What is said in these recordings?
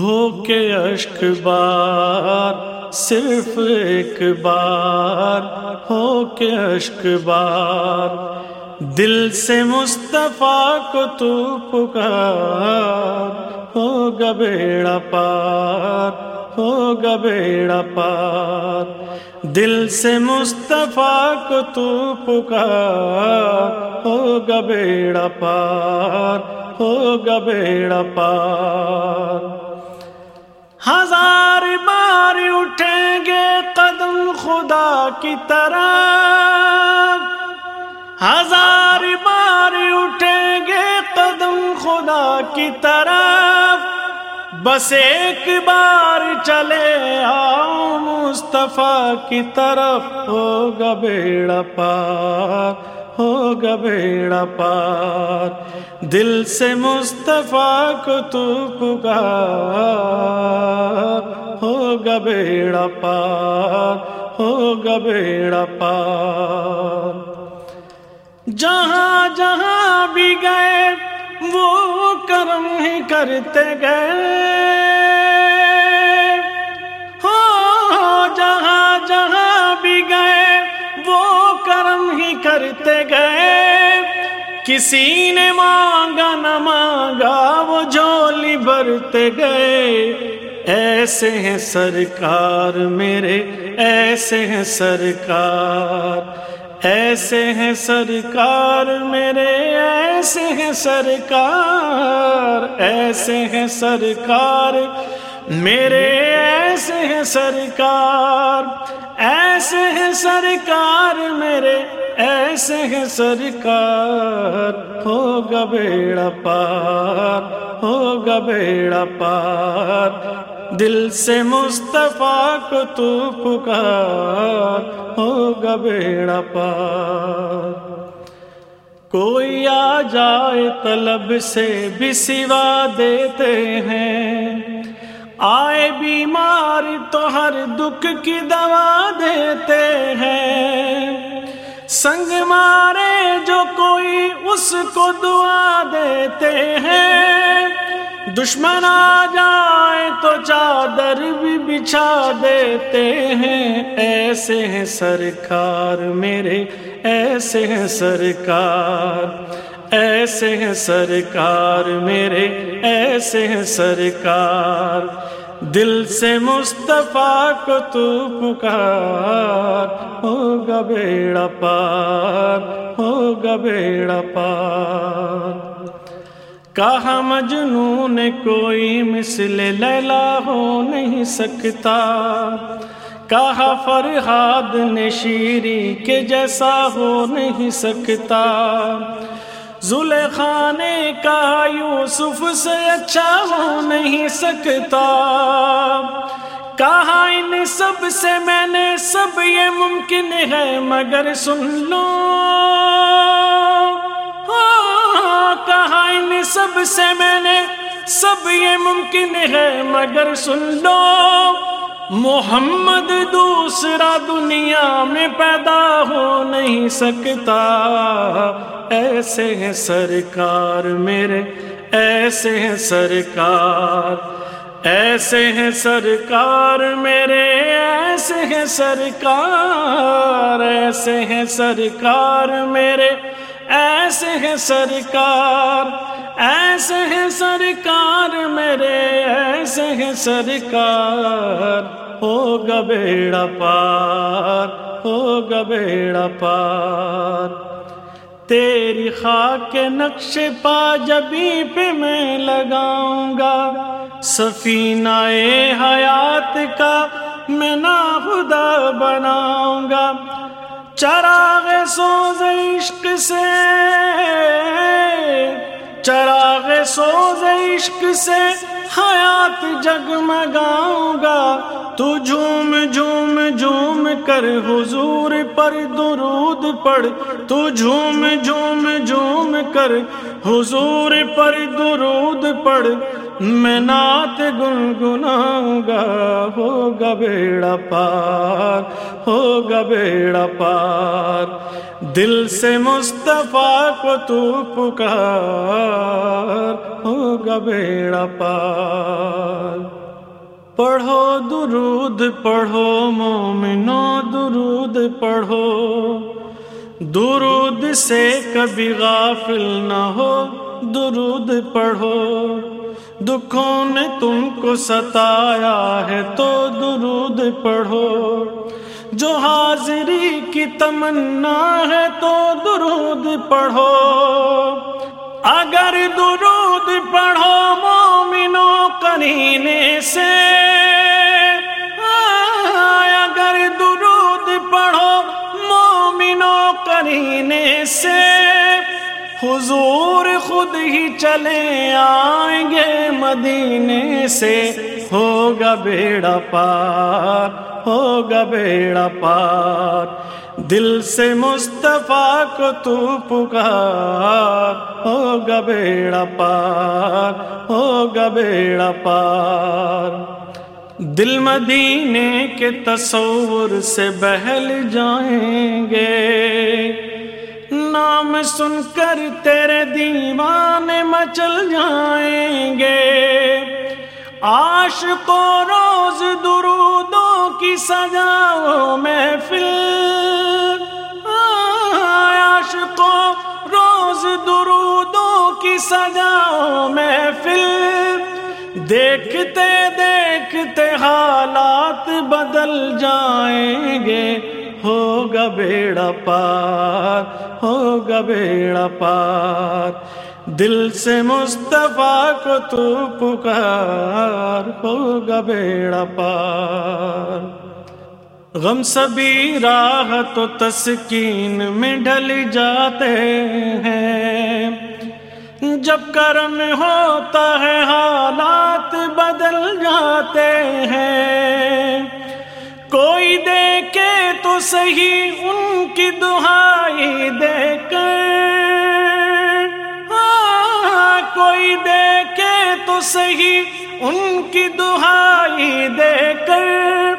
ہو کے اشک بار، صرف ایک بار، ہو کے اشک بار۔ دل سے مصطفیٰ کو تو پکار ہو بیڑا پار ہو بیڑا پار۔ دل سے مصطفیٰ کو تو پکار ہو بیڑا پار ہو بیڑا پار۔ ہزار بار اٹھیں گے قدم خدا کی طرح ہزار بار اٹھیں گے قدم خدا کی طرف۔ بس ایک بار چلے آؤ مصطفیٰ کی طرف، ہوگا بیڑا پار۔ ہوگا بیڑا پار۔ دل سے مصطفیٰ کو تو پکار۔ ہوگا بیڑا پار، ہوگا بیڑا پار۔ جہاں جہاں بھی گئے، وہ کرم ہی کرتے گئے۔ کرتے گئے۔ کسی نے مانگا، نہ مانگا، وہ جولی بھرتے گئے۔ ایسے ہیں سرکار میرے، ایسے ہیں سرکار۔ ایسے ہیں سرکار میرے، ایسے ہیں سرکار۔ ایسے ہیں سرکار میرے، ایسے ہیں سرکار۔ ایسے ہیں سرکار میرے۔ ایسے ہیں سرکار، ہوگا بیڑا پار، ہوگا بیڑا پار۔ دل سے مصطفیٰ کو تو پکار، ہوگا بیڑا پار۔ کوئی آ جائے طلب سے بھی سوا دیتے ہیں۔ آئے بیمار تو ہر دکھ کی دوا دیتے ہیں۔ سنگ مارے جو کوئی اس کو دعا دیتے ہیں۔ دشمن آ جائے تو چادر بھی بچھا دیتے ہیں۔ ایسے ہیں سرکار میرے، ایسے ہیں سرکار۔ ایسے ہیں سرکار میرے، ایسے ہیں سرکار۔ دل سے مصطفیٰ کو تو پکار، ہوگا بیڑا پار، ہوگا بیڑا پار۔ کہا مجنون کوئی مثل لیلا ہو نہیں سکتا۔ کہا فرحاد نے شیری کے جیسا ہو نہیں سکتا۔ زلیخا نے کہا یوسف سے اچھا ہو نہیں سکتا۔ کہا ان سب سے میں نے سب یہ ممکن ہے، مگر سن لو۔ ہاں، کہا ان سب سے میں نے سب یہ ممکن ہے، مگر سن لو۔ محمد دوسرا دنیا میں پیدا ہو نہیں سکتا۔ ایسے ہیں سرکار میرے، ایسے ہیں سرکار، ایسے ہیں سرکار میرے، ایسے ہیں سرکار، ایسے ہیں سرکار میرے، ایسے ہیں سرکار، ایسے ہیں سرکار میرے، ایسے ہیں سرکار، ہو بیڑا پار، ہو بیڑا پار۔ تیری خاک کے نقش پا جبی پہ میں لگاؤں گا۔ سفینہ حیات کا میں نا خدا بناؤں گا۔ چراغ سوز عشق سے، چراغ سوز عشق سے حیات جگمگاؤں گا۔ تو جھوم جھوم جھوم کر حضور پر درود پڑھ۔ تو جھوم جھوم جھوم کر حضور پر درود پڑھ۔ میں نعت گنگناؤں گا۔ ہوگا بیڑا پار، ہوگا بیڑا پار۔ دل سے مصطفیٰ کو تو پکار ہوگا بیڑا پار۔ پڑھو درود، پڑھو مومنو درود، پڑھو۔ درود سے کبھی غافل نہ ہو، درود پڑھو۔ دکھوں نے تم کو ستایا ہے تو درود پڑھو۔ جو حاضری کی تمنا ہے تو درود پڑھو۔ اگر درود پڑھو مومنو کرینے سے اگر درود پڑھو مومنو کرینے سے، حضور خود ہی چلے آئیں گے مدینے سے، ہوگا بیڑا پار۔ ہوگا بیڑا پار۔ دل سے مصطفیٰ کو تو پکار۔ ہوگا بیڑا پار۔ ہوگا بیڑا پار۔ دل مدینے کے تصور سے بہل جائیں گے۔ نام سن کر تیرے دیوانے مچل جائیں گے۔ آش کو روز درودوں کی سجاؤ محفل۔ آش کو روز درودوں کی سجاؤ محفل۔ دیکھتے دیکھتے حالات بدل جائیں گے۔ ہوگا بیڑا پار، ہوگا بیڑا پار۔ دل سے مصطفیٰ کو تو پکار، ہوگا بیڑا پار۔ غم سبھی راہ تو تسکین میں ڈھل جاتے ہیں۔ جب کرم ہوتا ہے، حالات بدل جاتے ہیں۔ کوئی دیکھے صحیح ان کی دہائی دے کر۔ ہاں، کوئی دیکھے تو صحیح ان کی دہائی دے کر۔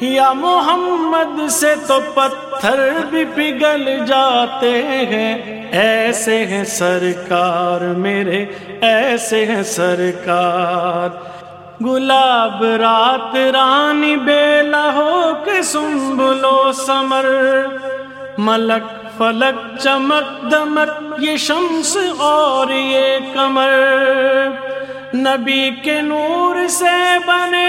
یا محمد سے تو پتھر بھی پگھل جاتے ہیں۔ ایسے ہیں سرکار میرے، ایسے ہیں سرکار۔ گلاب رات رانی بیلا ہو کے سنبلو سمر۔ ملک فلک چمک دمک، یہ شمس اور یہ کمر نبی کے نور سے بنے۔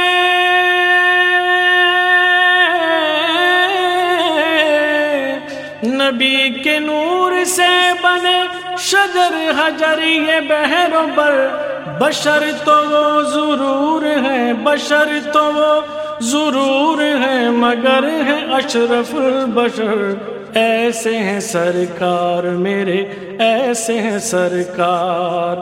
نبی کے نور سے بنے۔ شجر حجر یہ بہر بر بشر تو وہ ضرور ہے، بشر تو وہ ضرور ہے، مگر ہے اشرف البشر۔ ایسے ہیں سرکار میرے، ایسے ہیں سرکار۔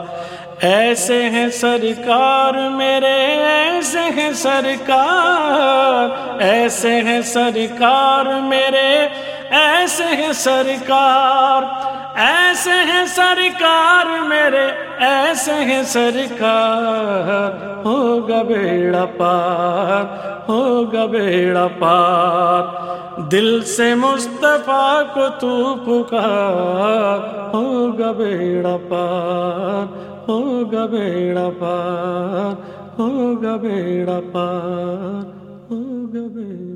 ایسے ہیں سرکار میرے، ایسے ہیں سرکار۔ ایسے ہیں سرکار میرے، ایسے ہیں سرکار۔ ایسے ہیں سرکار میرے، ایسے ہیں سرکار۔ ہوگا بیڑا پار ہوگا بیڑا پار دل سے مصطفیٰ کو تو پکار۔ ہوگا بیڑا پار ہوگا بیڑا پار ہوگا بیڑا پار ہوگا بیڑا